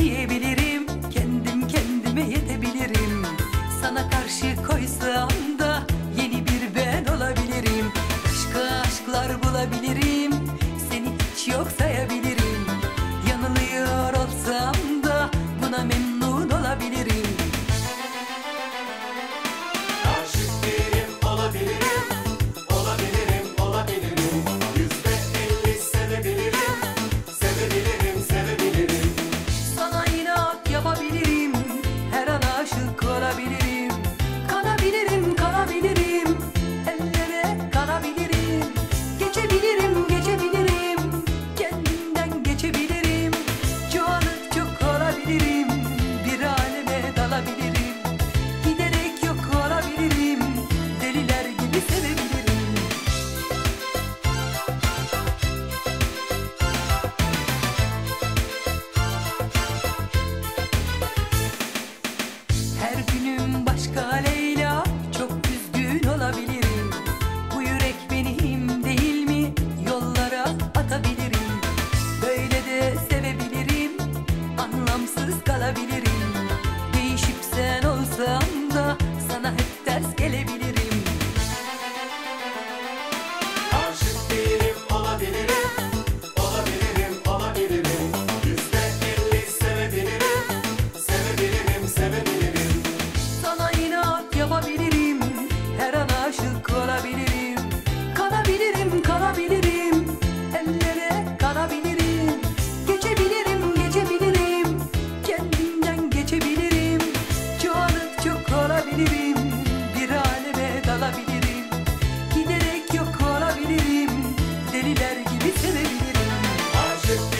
diyebilirim. Kendim kendime yetebilirim. Sana karşı koysam da yeni bir ben olabilirim. Aşka aşklar bulabilirim. Seni hiç yok sayabilirim. Yanılıyor olsam da buna memnun olabilirim. Aşık değilim olabilirim. les. gibi sevebilirim. Aşık